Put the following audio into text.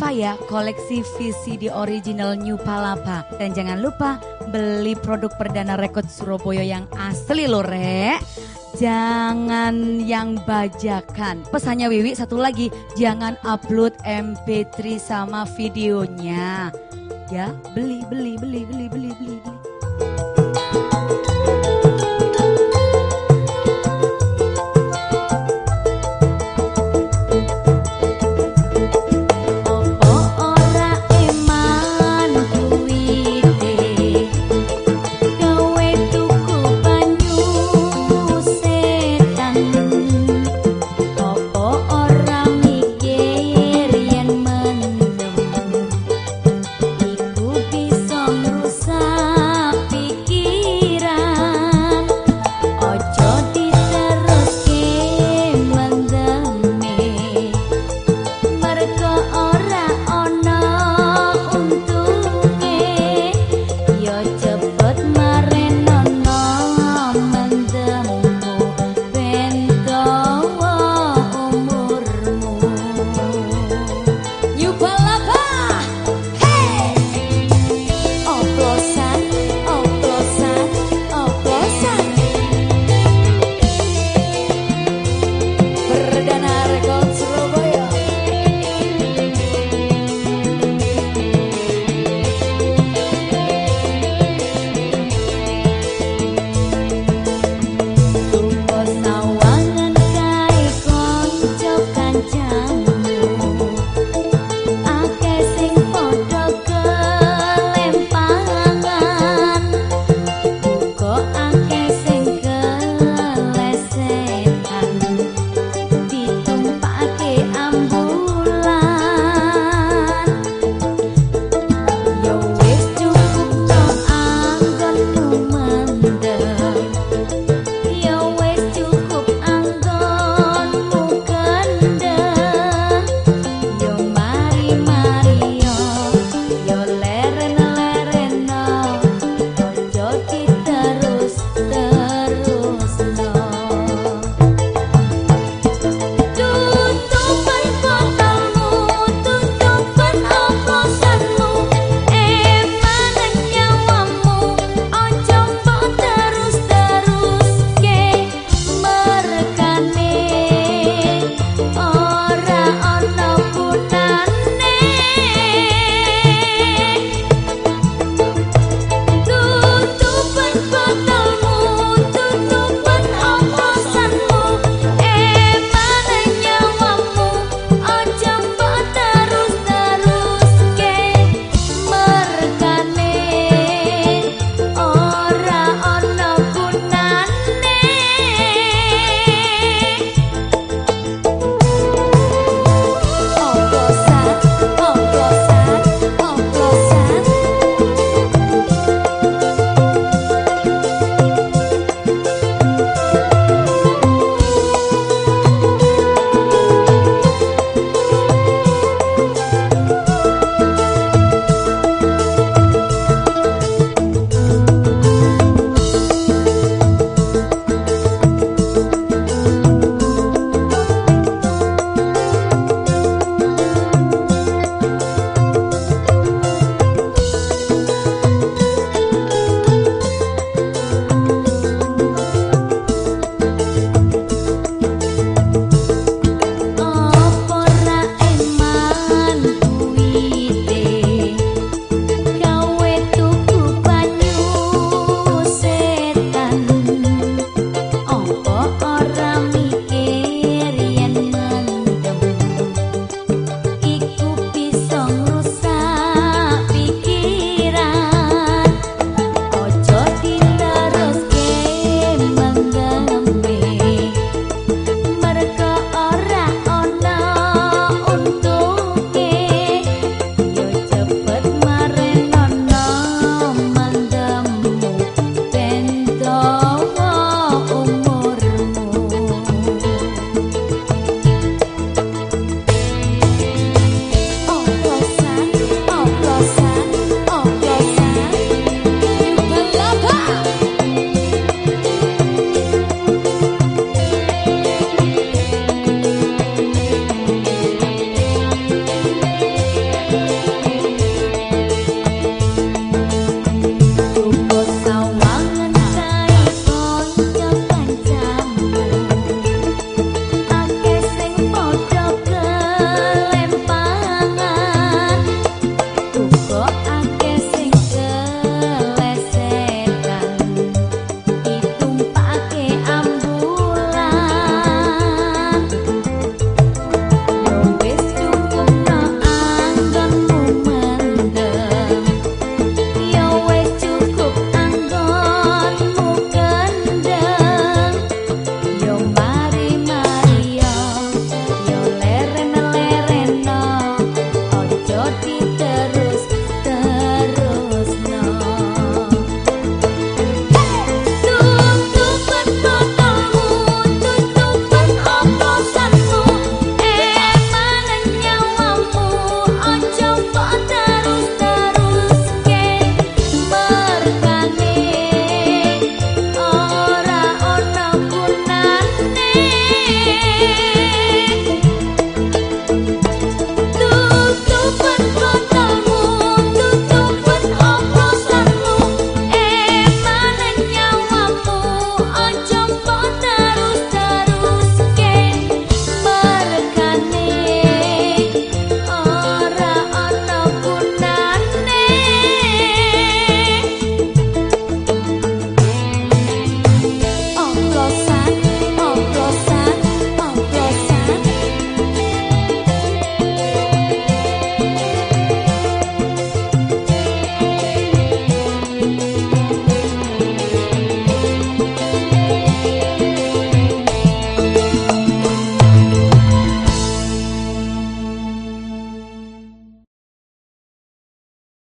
apa ya koleksi VCD original New Palapa. Dan jangan lupa beli produk perdana rekod Surabaya yang asli loh rek. Jangan yang bajakan. Pesannya Wiwi satu lagi, jangan upload MP3 sama videonya. Ya, beli, beli, beli, beli, beli, beli. beli.